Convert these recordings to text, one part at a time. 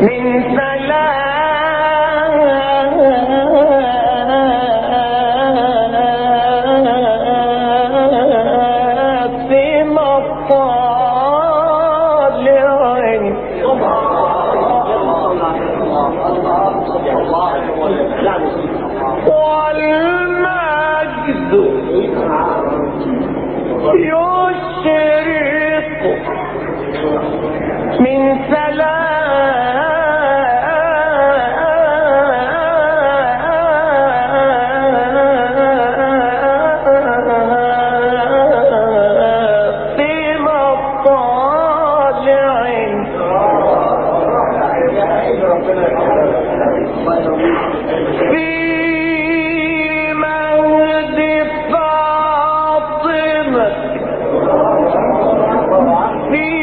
من في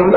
زوج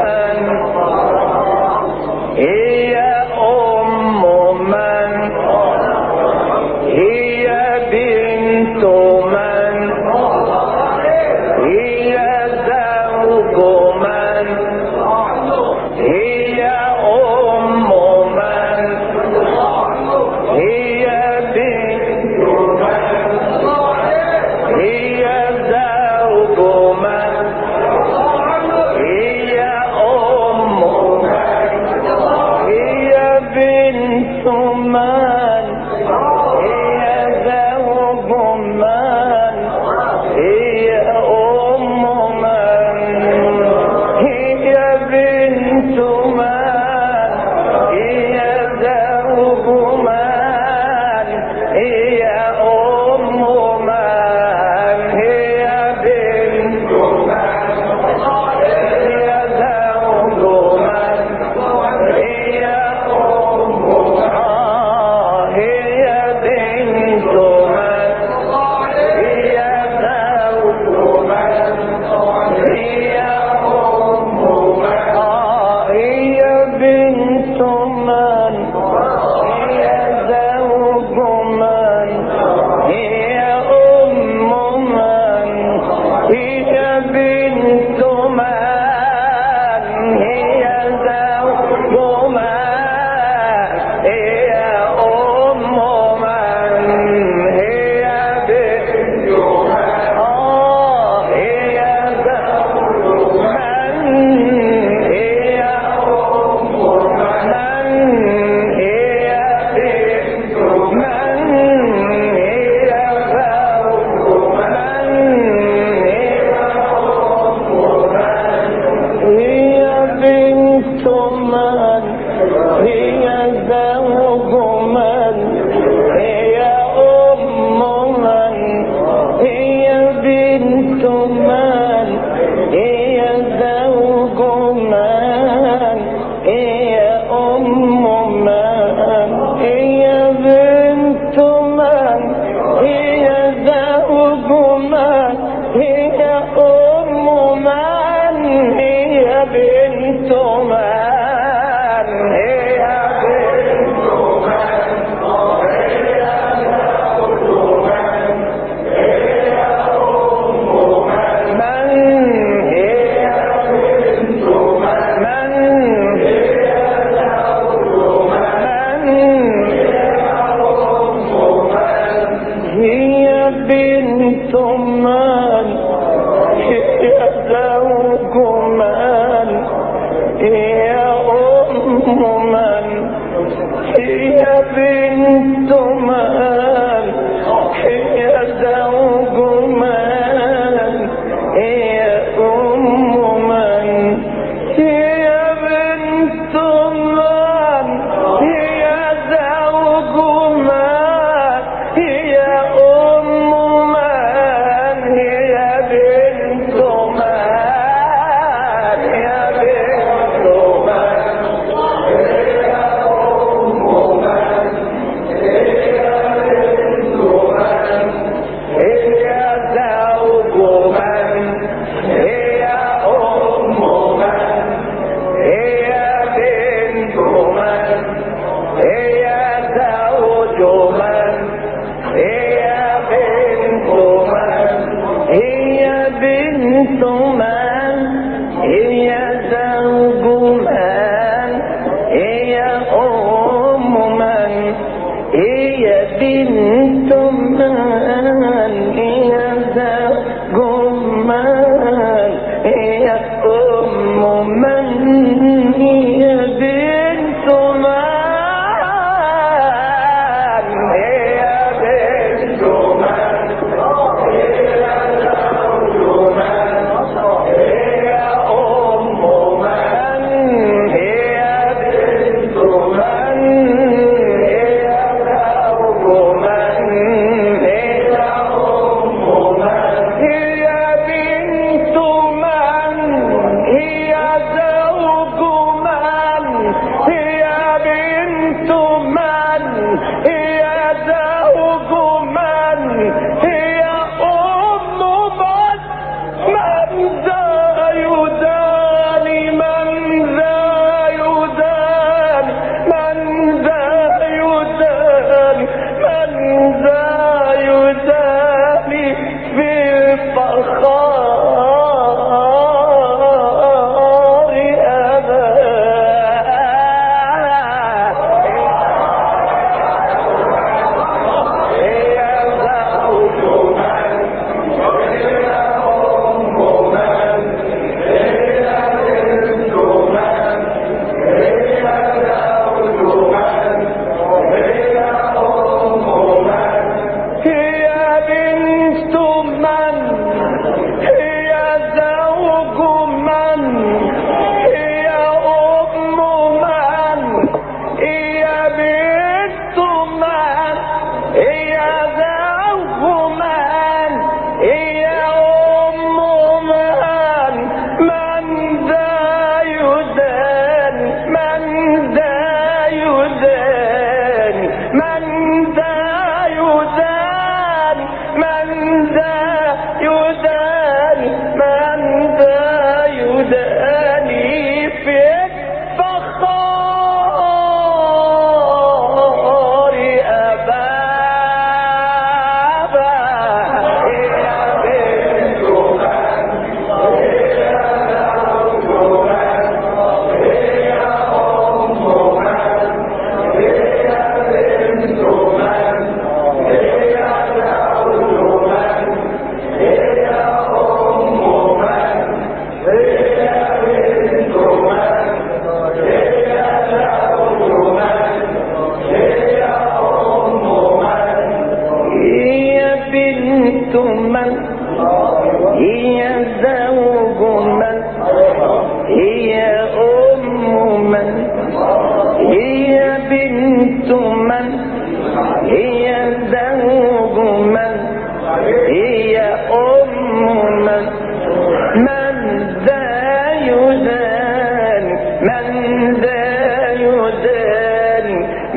من ذا يدان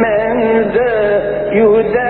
من ذا يدان.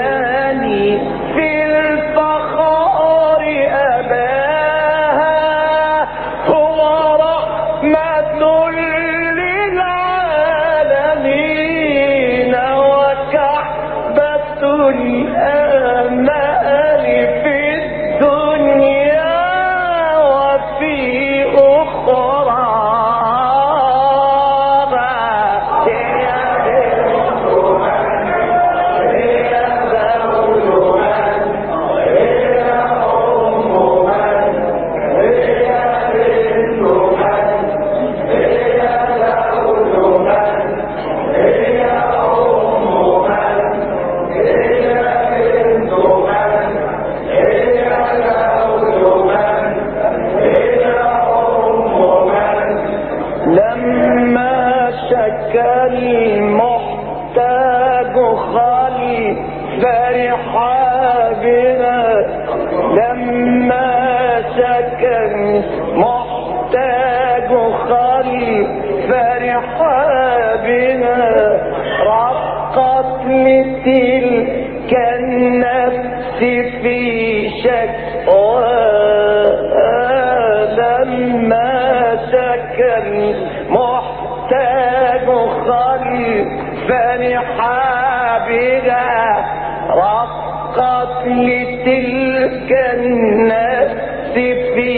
ما سكن محتاج خليل فرحا بها رقت لتلك النفس في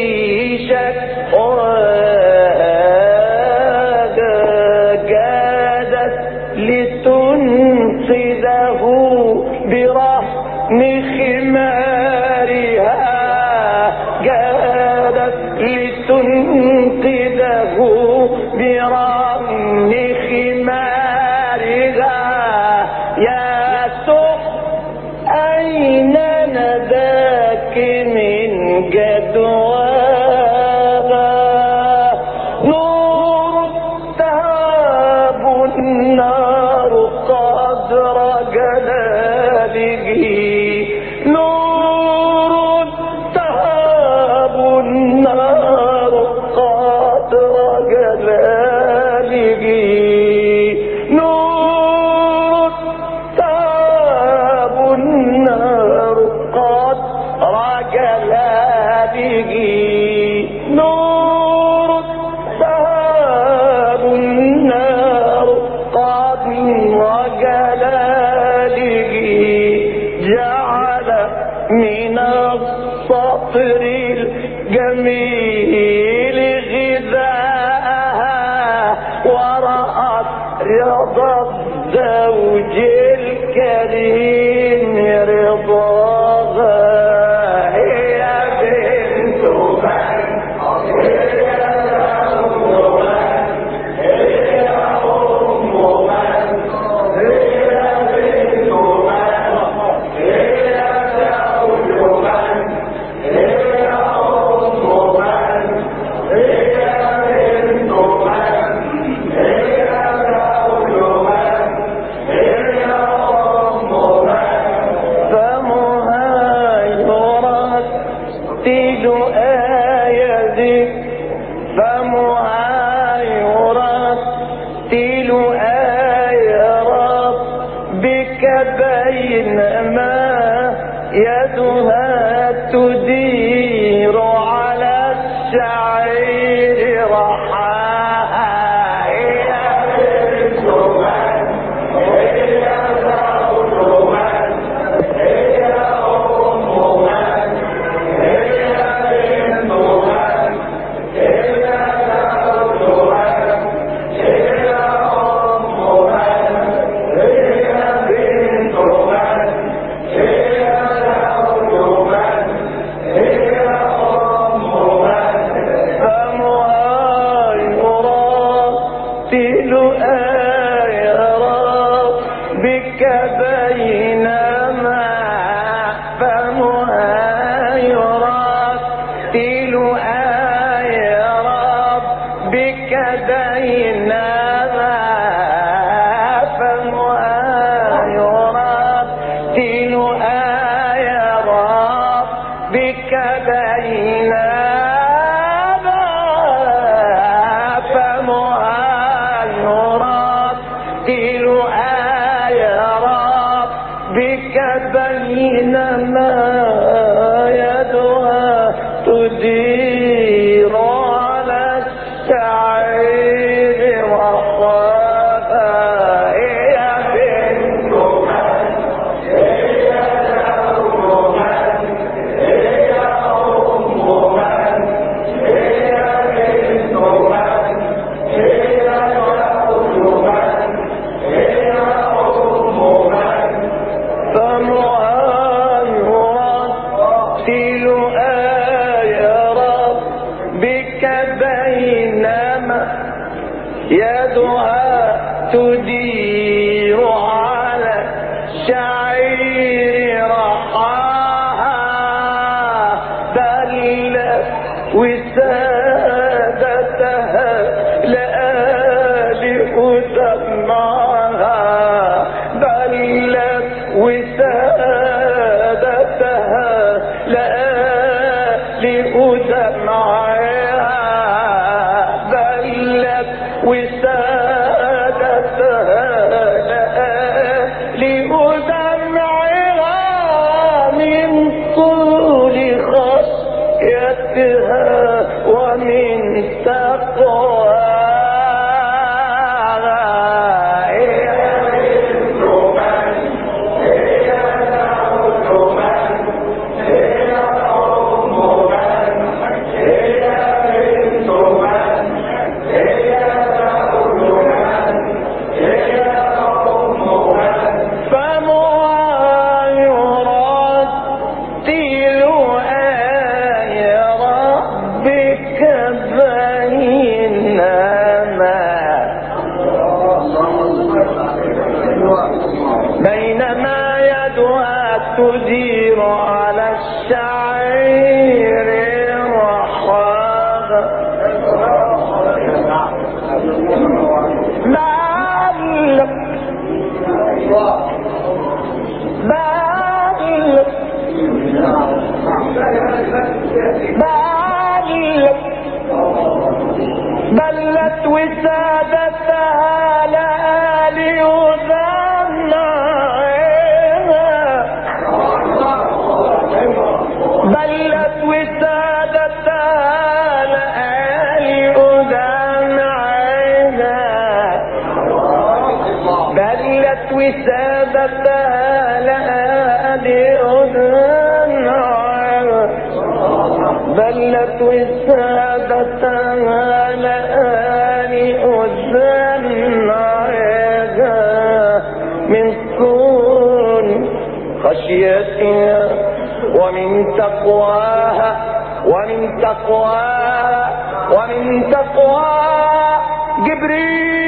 شك دعاء العطر الجميل غذاءها ورأت رضا الزوج الكريم. بك بين ما يدها تجيب We said. خشيتها ومن تقواها ومن تقواها ومن تقواها جبريل